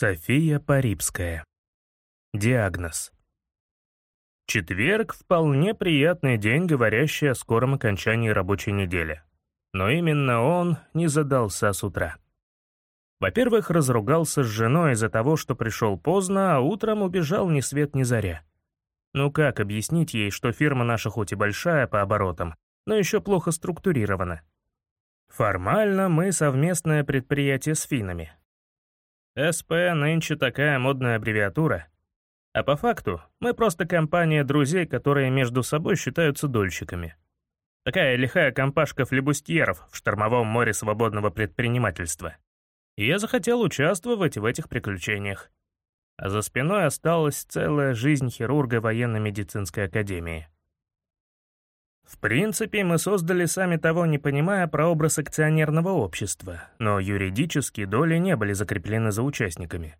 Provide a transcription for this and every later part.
София Парибская. Диагноз. Четверг — вполне приятный день, говорящий о скором окончании рабочей недели. Но именно он не задался с утра. Во-первых, разругался с женой из-за того, что пришел поздно, а утром убежал ни свет ни заря. Ну как объяснить ей, что фирма наша хоть и большая по оборотам, но еще плохо структурирована? Формально мы совместное предприятие с финнами, СП нынче такая модная аббревиатура. А по факту мы просто компания друзей, которые между собой считаются дольщиками. Такая лихая компашка флебустьеров в штормовом море свободного предпринимательства. И я захотел участвовать в этих приключениях. А за спиной осталась целая жизнь хирурга военно-медицинской академии. В принципе, мы создали, сами того не понимая, прообраз акционерного общества, но юридически доли не были закреплены за участниками.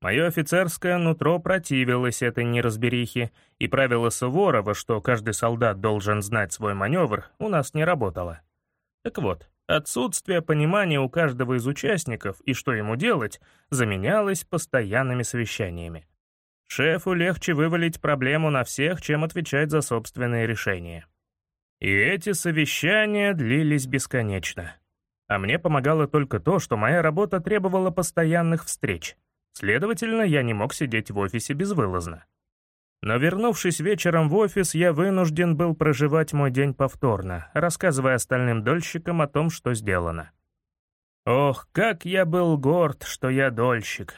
Мое офицерское нутро противилось этой неразберихе, и правило Суворова, что каждый солдат должен знать свой маневр, у нас не работало. Так вот, отсутствие понимания у каждого из участников и что ему делать, заменялось постоянными совещаниями. Шефу легче вывалить проблему на всех, чем отвечать за собственные решения. И эти совещания длились бесконечно. А мне помогало только то, что моя работа требовала постоянных встреч. Следовательно, я не мог сидеть в офисе безвылазно. Но вернувшись вечером в офис, я вынужден был проживать мой день повторно, рассказывая остальным дольщикам о том, что сделано. Ох, как я был горд, что я дольщик.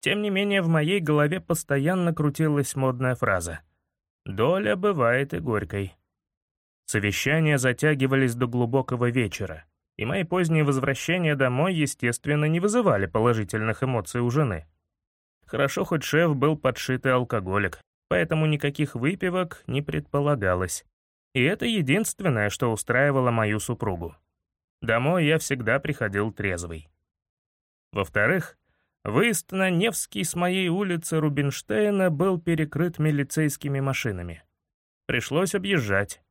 Тем не менее, в моей голове постоянно крутилась модная фраза. «Доля бывает и горькой». Совещания затягивались до глубокого вечера, и мои поздние возвращения домой, естественно, не вызывали положительных эмоций у жены. Хорошо, хоть шеф был подшитый алкоголик, поэтому никаких выпивок не предполагалось. И это единственное, что устраивало мою супругу. Домой я всегда приходил трезвый. Во-вторых, выезд на Невский с моей улицы Рубинштейна был перекрыт милицейскими машинами. Пришлось объезжать,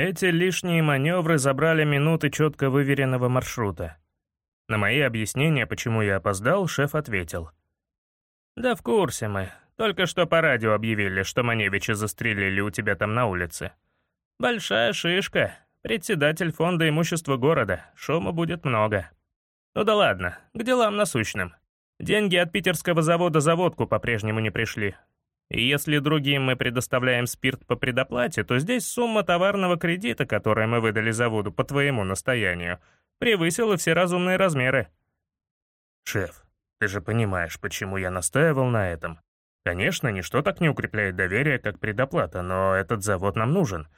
эти лишние маневры забрали минуты четко выверенного маршрута. На мои объяснения, почему я опоздал, шеф ответил. «Да в курсе мы. Только что по радио объявили, что Маневича застрелили у тебя там на улице. Большая шишка. Председатель фонда имущества города. Шума будет много. Ну да ладно, к делам насущным. Деньги от питерского завода за водку по-прежнему не пришли. И если другим мы предоставляем спирт по предоплате, то здесь сумма товарного кредита, который мы выдали заводу по твоему настоянию, превысила все разумные размеры. Шеф, ты же понимаешь, почему я настаивал на этом. Конечно, ничто так не укрепляет доверие, как предоплата, но этот завод нам нужен.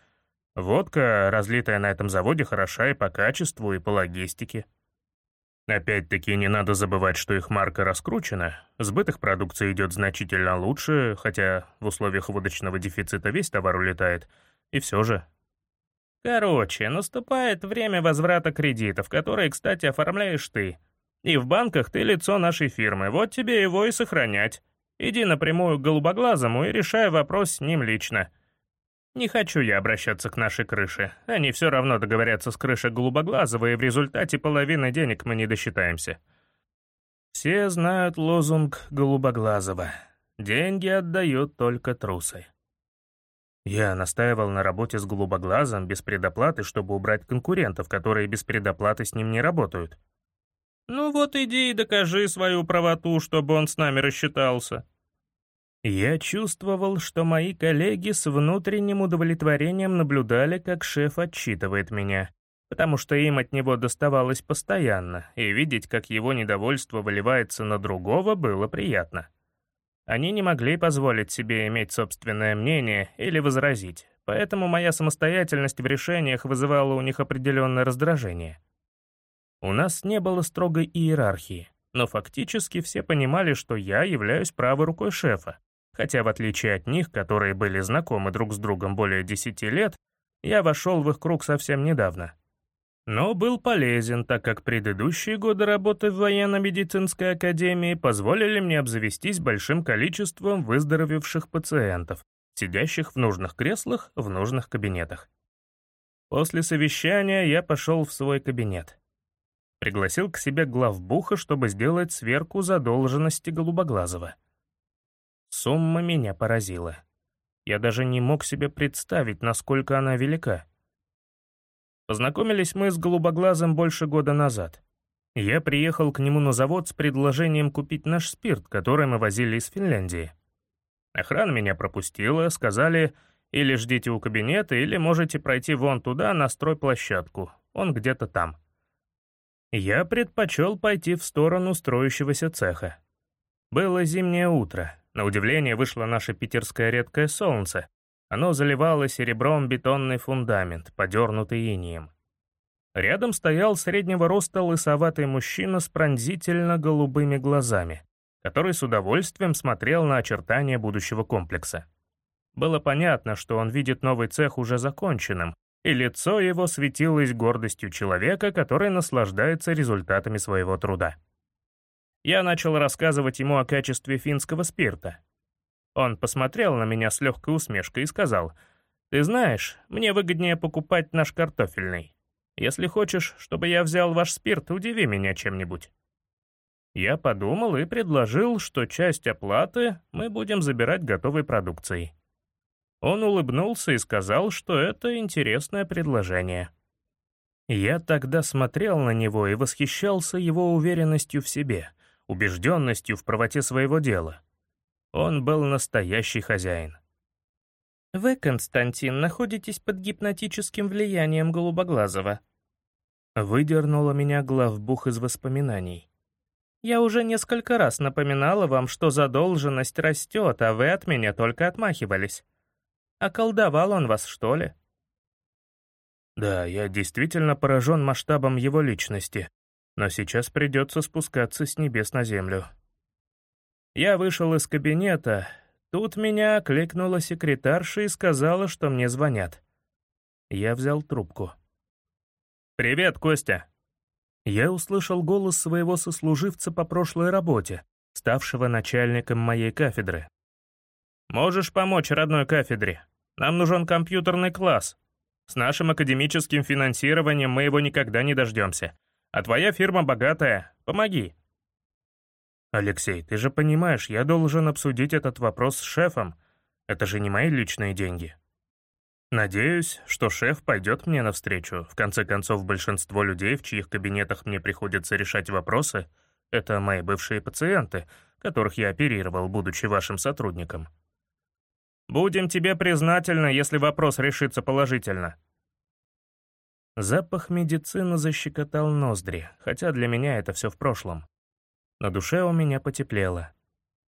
Водка, разлитая на этом заводе, хороша и по качеству, и по логистике. Опять-таки, не надо забывать, что их марка раскручена, сбыт их продукции идет значительно лучше, хотя в условиях водочного дефицита весь товар улетает, и все же. Короче, наступает время возврата кредитов, которые, кстати, оформляешь ты. И в банках ты лицо нашей фирмы, вот тебе его и сохранять. Иди напрямую к голубоглазому и решай вопрос с ним лично. Не хочу я обращаться к нашей крыше. Они все равно договорятся с крышей Голубоглазого, и в результате половины денег мы не досчитаемся. Все знают лозунг Голубоглазого. Деньги отдают только трусы. Я настаивал на работе с Голубоглазом без предоплаты, чтобы убрать конкурентов, которые без предоплаты с ним не работают. Ну вот иди и докажи свою правоту, чтобы он с нами рассчитался. Я чувствовал, что мои коллеги с внутренним удовлетворением наблюдали, как шеф отчитывает меня, потому что им от него доставалось постоянно, и видеть, как его недовольство выливается на другого, было приятно. Они не могли позволить себе иметь собственное мнение или возразить, поэтому моя самостоятельность в решениях вызывала у них определенное раздражение. У нас не было строгой иерархии, но фактически все понимали, что я являюсь правой рукой шефа, хотя в отличие от них, которые были знакомы друг с другом более десяти лет, я вошел в их круг совсем недавно. Но был полезен, так как предыдущие годы работы в военно-медицинской академии позволили мне обзавестись большим количеством выздоровевших пациентов, сидящих в нужных креслах в нужных кабинетах. После совещания я пошел в свой кабинет. пригласил к себе главбуха, чтобы сделать сверку задолженности Голубоглазого. Сумма меня поразила. Я даже не мог себе представить, насколько она велика. Познакомились мы с Голубоглазым больше года назад. Я приехал к нему на завод с предложением купить наш спирт, который мы возили из Финляндии. Охрана меня пропустила, сказали, или ждите у кабинета, или можете пройти вон туда, на стройплощадку, он где-то там. Я предпочел пойти в сторону строящегося цеха. Было зимнее утро, на удивление вышло наше питерское редкое солнце, оно заливало серебром бетонный фундамент, подернутый инием. Рядом стоял среднего роста лысоватый мужчина с пронзительно голубыми глазами, который с удовольствием смотрел на очертания будущего комплекса. Было понятно, что он видит новый цех уже законченным, и лицо его светилось гордостью человека, который наслаждается результатами своего труда. Я начал рассказывать ему о качестве финского спирта, он посмотрел на меня с легкой усмешкой и сказал, «Ты знаешь, мне выгоднее покупать наш картофельный. Если хочешь, чтобы я взял ваш спирт, удиви меня чем-нибудь». Я подумал и предложил, что часть оплаты мы будем забирать готовой продукцией. Он улыбнулся и сказал, что это интересное предложение. Я тогда смотрел на него и восхищался его уверенностью в себе, убежденностью в правоте своего дела. Он был настоящий хозяин. «Вы, Константин, находитесь под гипнотическим влиянием Голубоглазого», выдернула меня главбух из воспоминаний. «Я уже несколько раз напоминала вам, что задолженность растет, а вы от меня только отмахивались. Околдовал он вас, что ли?» Да, я действительно поражен масштабом его личности, но сейчас придется спускаться с небес на землю. Я вышел из кабинета. Тут меня окликнула секретарша и сказала, что мне звонят. Я взял трубку. «Привет, Костя!» Я услышал голос своего сослуживца по прошлой работе, ставшего начальником моей кафедры. «Можешь помочь родной кафедре? Нам нужен компьютерный класс. С нашим академическим финансированием мы его никогда не дождемся. А твоя фирма богатая. Помоги!» «Алексей, ты же понимаешь, я должен обсудить этот вопрос с шефом. Это же не мои личные деньги». Надеюсь, что шеф пойдет мне навстречу. В конце концов, большинство людей, в чьих кабинетах мне приходится решать вопросы, это мои бывшие пациенты, которых я оперировал, будучи вашим сотрудником. Будем тебе признательны, если вопрос решится положительно. Запах медицины защекотал ноздри, хотя для меня это все в прошлом. На душе у меня потеплело.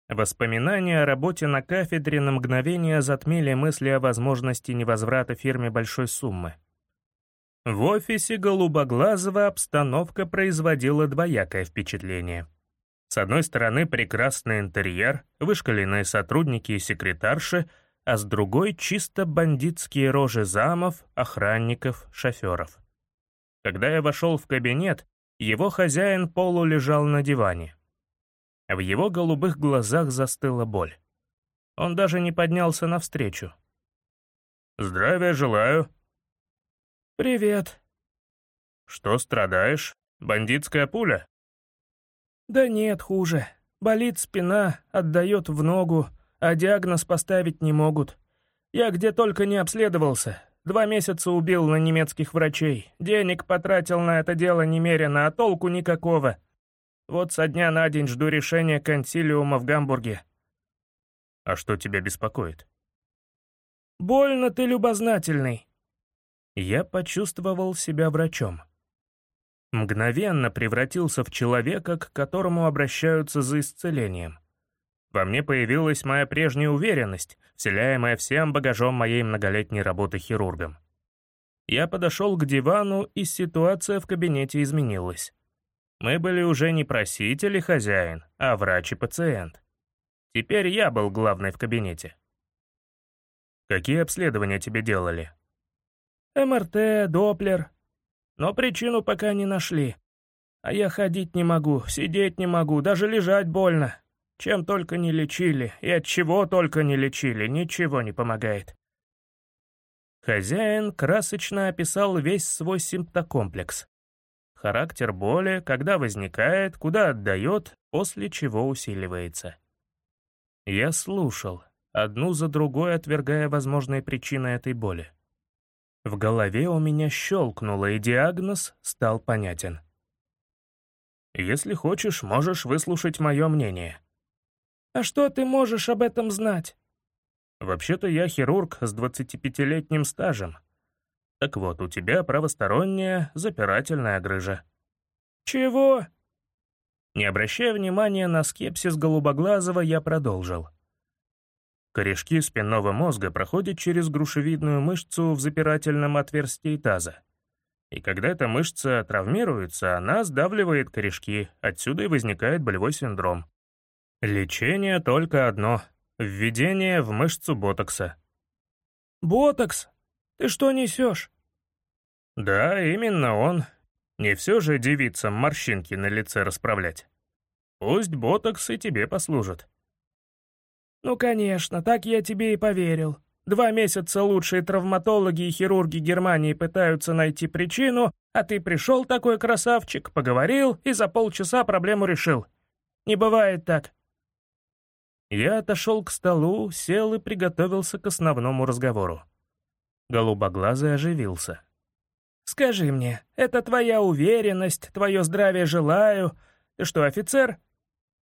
Воспоминания о работе на кафедре на мгновение затмили мысли о возможности невозврата фирме большой суммы. В офисе Голубоглазого обстановка производила двоякое впечатление. С одной стороны, прекрасный интерьер, вышкаленные сотрудники и секретарши, а с другой — чисто бандитские рожи замов, охранников, шоферов. Когда я вошел в кабинет, его хозяин полу лежал на диване. В его голубых глазах застыла боль. Он даже не поднялся навстречу. «Здравия желаю». «Привет». «Что страдаешь? Бандитская пуля?» «Да нет, хуже. Болит спина, отдает в ногу, а диагноз поставить не могут. Я где только не обследовался, Два месяца убил на немецких врачей. Денег потратил на это дело немерено, а толку никакого. Вот со дня на день жду решения консилиума в Гамбурге. А что тебя беспокоит? Больно ты любознательный. Я почувствовал себя врачом. Мгновенно превратился в человека, к которому обращаются за исцелением. Во мне появилась моя прежняя уверенность, вселяемая всем багажом моей многолетней работы хирургом. Я подошел к дивану, и ситуация в кабинете изменилась. Мы были уже не проситель и хозяин, а врач и пациент. Теперь я был главный в кабинете. Какие обследования тебе делали? МРТ, Доплер. Но причину пока не нашли. А я ходить не могу, сидеть не могу, даже лежать больно. Чем только не лечили и от чего только не лечили, ничего не помогает. Хозяин красочно описал весь свой симптокомплекс. характер боли, когда возникает, куда отдает, после чего усиливается. Я слушал, одну за другой отвергая возможные причины этой боли. В голове у меня щелкнуло, и диагноз стал понятен. «Если хочешь, можешь выслушать мое мнение». «А что ты можешь об этом знать?» «Вообще-то я хирург с 25-летним стажем. Так вот, у тебя правосторонняя запирательная грыжа». «Чего?» Не обращая внимания на скепсис Голубоглазого, я продолжил. Корешки спинного мозга проходят через грушевидную мышцу в запирательном отверстии таза. И когда эта мышца травмируется, она сдавливает корешки, отсюда и возникает болевой синдром. Лечение только одно — введение в мышцу ботокса. «Ботокс? Ты что несешь?» «Да, именно он. Не все же девицам морщинки на лице расправлять. Пусть ботокс и тебе послужит». «Ну, конечно, так я тебе и поверил. Два месяца лучшие травматологи и хирурги Германии пытаются найти причину, а ты пришел такой красавчик, поговорил и за полчаса проблему решил. Не бывает так». Я отошел к столу, сел и приготовился к основному разговору. Голубоглазый оживился. «Скажи мне, это твоя уверенность, твое здравие желаю. Ты что, офицер?»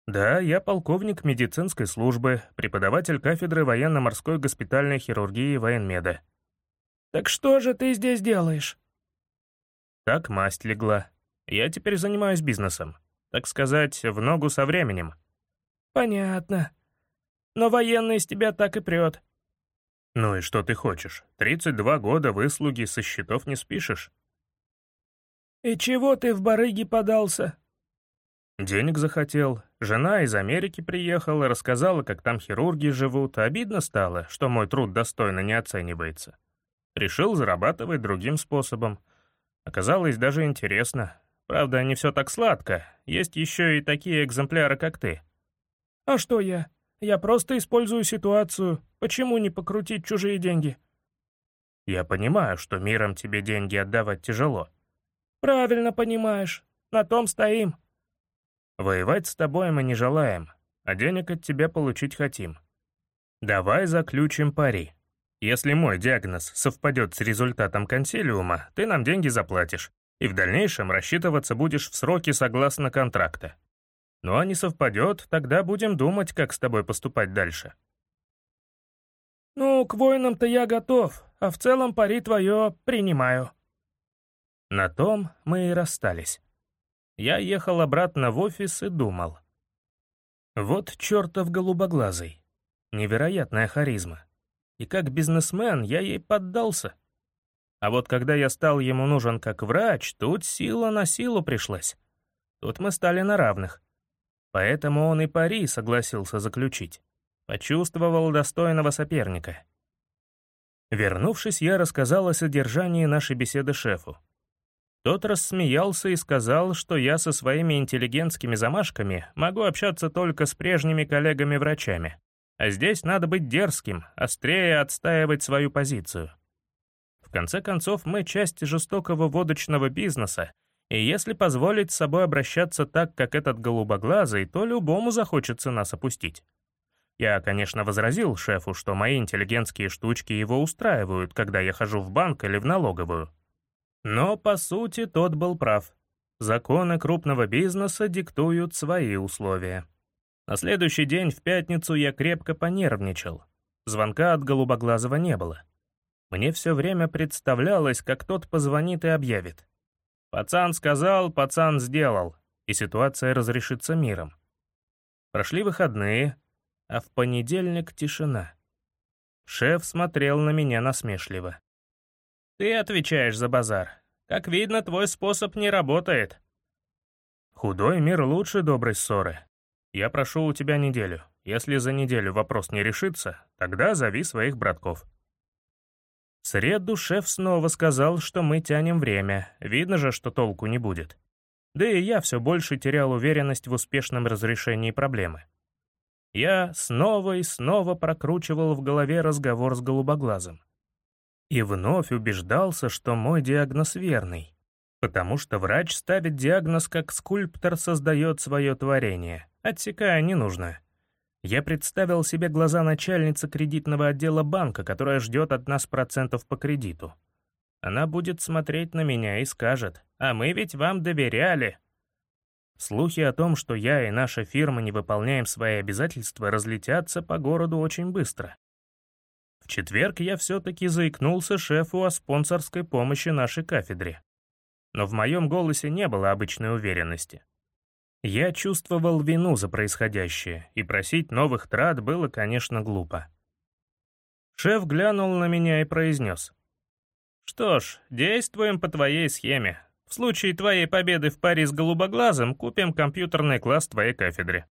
Да, я полковник медицинской службы, преподаватель кафедры военно-морской госпитальной хирургии военмеда. Так что же ты здесь делаешь? Так масть легла. Я теперь занимаюсь бизнесом. Так сказать, в ногу со временем. Понятно. Но военный из тебя так и прет. Ну и что ты хочешь? 32 года выслуги со счетов не спишешь. И чего ты в барыги подался? Денег захотел. Жена из Америки приехала, рассказала, как там хирурги живут. Обидно стало, что мой труд достойно не оценивается. Решил зарабатывать другим способом. Оказалось даже интересно. Правда, не все так сладко. Есть еще и такие экземпляры, как ты. А что я? Я просто использую ситуацию. Почему не покрутить чужие деньги? Я понимаю, что миром тебе деньги отдавать тяжело. Правильно понимаешь. На том стоим. Воевать с тобой мы не желаем, а денег от тебя получить хотим. Давай заключим пари. Если мой диагноз совпадет с результатом консилиума, ты нам деньги заплатишь, и в дальнейшем рассчитываться будешь в сроки согласно контракта. Ну а не совпадет, тогда будем думать, как с тобой поступать дальше. Ну, к воинам-то я готов, а в целом пари твое принимаю. На том мы и расстались. Я ехал обратно в офис и думал. Вот чертов голубоглазый. Невероятная харизма. И как бизнесмен я ей поддался. А вот когда я стал ему нужен как врач, тут сила на силу пришлась. Тут мы стали на равных. Поэтому он и пари согласился заключить. Почувствовал достойного соперника. Вернувшись, я рассказал о содержании нашей беседы шефу. Тот рассмеялся и сказал, что я со своими интеллигентскими замашками могу общаться только с прежними коллегами-врачами, а здесь надо быть дерзким, острее отстаивать свою позицию. В конце концов, мы часть жестокого водочного бизнеса, и если позволить с собой обращаться так, как этот голубоглазый, то любому захочется нас опустить. Я, конечно, возразил шефу, что мои интеллигентские штучки его устраивают, когда я хожу в банк или в налоговую. Но, по сути, тот был прав. Законы крупного бизнеса диктуют свои условия. На следующий день, в пятницу, я крепко понервничал. Звонка от Голубоглазого не было. Мне все время представлялось, как тот позвонит и объявит. Пацан сказал, пацан сделал, и ситуация разрешится миром. Прошли выходные, а в понедельник тишина. Шеф смотрел на меня насмешливо. Ты отвечаешь за базар. Как видно, твой способ не работает. Худой мир лучше доброй ссоры. Я прошу у тебя неделю. Если за неделю вопрос не решится, тогда зови своих братков. Среду шеф снова сказал, что мы тянем время, видно же, что толку не будет. Да и я все больше терял уверенность в успешном разрешении проблемы. Я снова и снова прокручивал в голове разговор с голубоглазым и вновь убеждался, что мой диагноз верный. Потому что врач ставит диагноз, как скульптор создает свое творение, отсекая ненужное. Я представил себе глаза начальницы кредитного отдела банка, которая ждет от нас процентов по кредиту. Она будет смотреть на меня и скажет, «А мы ведь вам доверяли». Слухи о том, что я и наша фирма не выполняем свои обязательства, разлетятся по городу очень быстро. В четверг я все-таки заикнулся шефу о спонсорской помощи нашей кафедре. Но в моем голосе не было обычной уверенности. Я чувствовал вину за происходящее, и просить новых трат было, конечно, глупо. Шеф глянул на меня и произнес. «Что ж, действуем по твоей схеме. В случае твоей победы в паре с голубоглазым купим компьютерный класс твоей кафедре».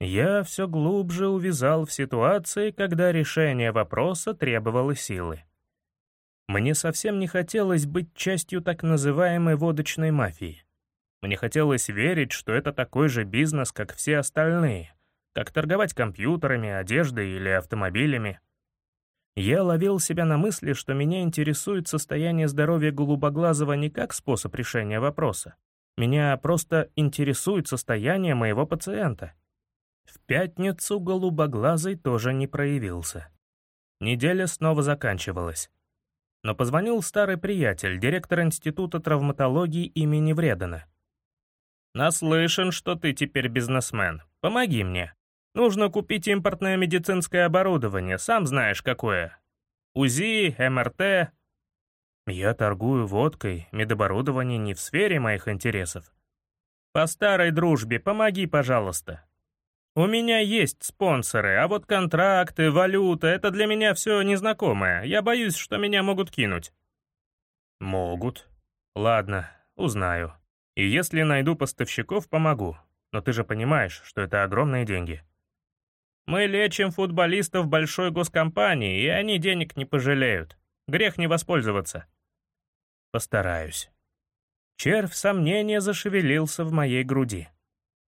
Я все глубже увязал в ситуации, когда решение вопроса требовало силы. Мне совсем не хотелось быть частью так называемой водочной мафии. Мне хотелось верить, что это такой же бизнес, как все остальные, как торговать компьютерами, одеждой или автомобилями. Я ловил себя на мысли, что меня интересует состояние здоровья голубоглазого не как способ решения вопроса. Меня просто интересует состояние моего пациента. В пятницу голубоглазый тоже не проявился. Неделя снова заканчивалась. Но позвонил старый приятель, директор Института травматологии имени Вредена. «Наслышан, что ты теперь бизнесмен. Помоги мне. Нужно купить импортное медицинское оборудование, сам знаешь какое. УЗИ, МРТ. Я торгую водкой, медоборудование не в сфере моих интересов. По старой дружбе помоги, пожалуйста. У меня есть спонсоры, а вот контракты, валюта — это для меня все незнакомое. Я боюсь, что меня могут кинуть. Могут. Ладно, узнаю. И если найду поставщиков, помогу. Но ты же понимаешь, что это огромные деньги. Мы лечим футболистов большой госкомпании, и они денег не пожалеют. Грех не воспользоваться. Постараюсь. Червь сомнения зашевелился в моей груди.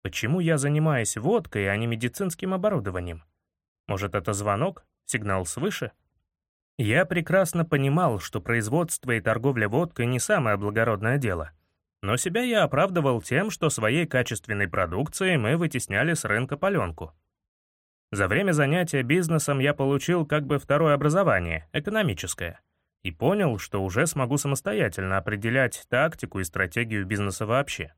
Почему я занимаюсь водкой, а не медицинским оборудованием? Может, это звонок? Сигнал свыше? Я прекрасно понимал, что производство и торговля водкой не самое благородное дело. Но себя я оправдывал тем, что своей качественной продукцией мы вытесняли с рынка паленку. За время занятия бизнесом я получил как бы второе образование, экономическое, и понял, что уже смогу самостоятельно определять тактику и стратегию бизнеса вообще.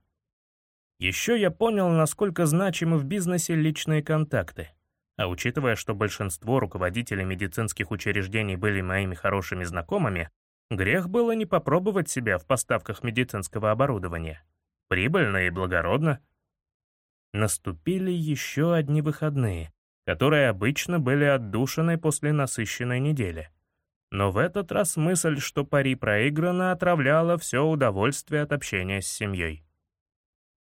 Еще я понял, насколько значимы в бизнесе личные контакты. А учитывая, что большинство руководителей медицинских учреждений были моими хорошими знакомыми, грех было не попробовать себя в поставках медицинского оборудования. Прибыльно и благородно. Наступили еще одни выходные, которые обычно были отдушены после насыщенной недели. Но в этот раз мысль, что пари проиграно, отравляла все удовольствие от общения с семьей.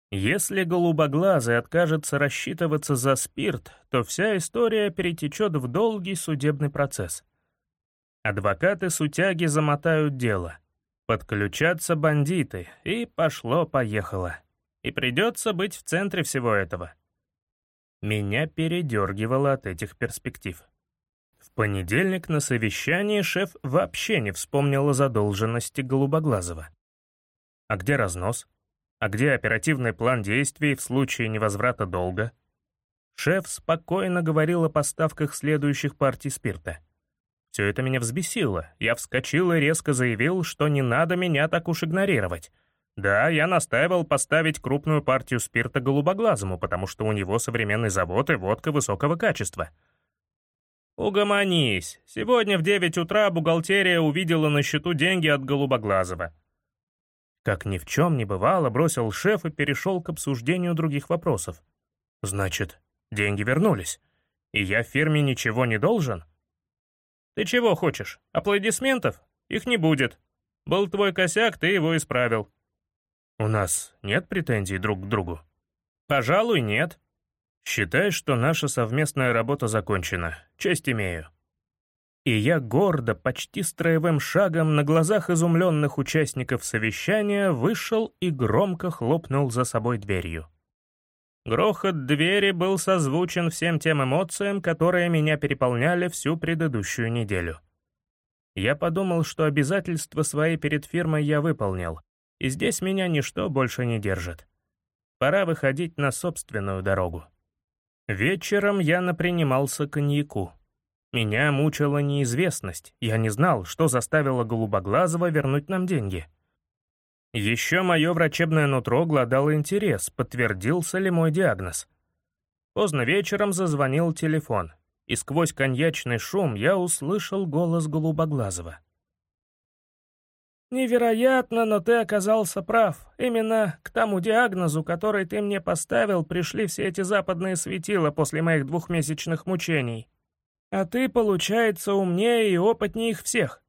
Если голубоглазый откажется рассчитываться за спирт, то вся история перетечет в долгий судебный процесс. Адвокаты-сутяги замотают дело. Подключатся бандиты, и пошло-поехало. И придется быть в центре всего этого. Меня передергивало от этих перспектив. В понедельник на совещании шеф вообще не вспомнил о задолженности Голубоглазого. А где разнос? А где оперативный план действий в случае невозврата долга? Шеф спокойно говорил о поставках следующих партий спирта. Все это меня взбесило. Я вскочил и резко заявил, что не надо меня так уж игнорировать — да, я настаивал поставить крупную партию спирта голубоглазому, потому что у него современный завод и водка высокого качества. Угомонись. Сегодня в 9 утра бухгалтерия увидела на счету деньги от голубоглазого. Как ни в чем не бывало, бросил шеф и перешел к обсуждению других вопросов. Значит, деньги вернулись. И я фирме ничего не должен? Ты чего хочешь? Аплодисментов? Их не будет. Был твой косяк, ты его исправил. У нас нет претензий друг к другу? Пожалуй, нет. Считай, что наша совместная работа закончена. Честь имею. И я гордо, почти строевым шагом на глазах изумленных участников совещания вышел и громко хлопнул за собой дверью. Грохот двери был созвучен всем тем эмоциям, которые меня переполняли всю предыдущую неделю. Я подумал, что обязательства свои перед фирмой я выполнил, И здесь меня ничто больше не держит. Пора выходить на собственную дорогу. Вечером я напринимался коньяку. Меня мучила неизвестность, я не знал, что заставило Голубоглазого вернуть нам деньги. Еще мое врачебное нутро гладало интерес, подтвердился ли мой диагноз. Поздно вечером зазвонил телефон, и сквозь коньячный шум я услышал голос Голубоглазого. «Невероятно, но ты оказался прав. Именно к тому диагнозу, который ты мне поставил, пришли все эти западные светила после моих двухмесячных мучений. А ты, получается, умнее и опытнее их всех.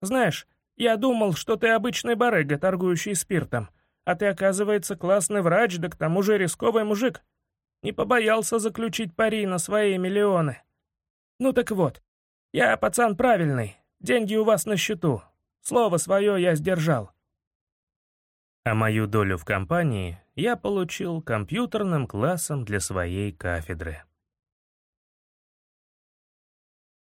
Знаешь, я думал, что ты обычный барыга, торгующий спиртом, а ты, оказывается, классный врач, да к тому же рисковый мужик. Не побоялся заключить пари на свои миллионы. Ну так вот, я пацан правильный, деньги у вас на счету, Слово свое я сдержал. А мою долю в компании я получил компьютерным классом для своей кафедры.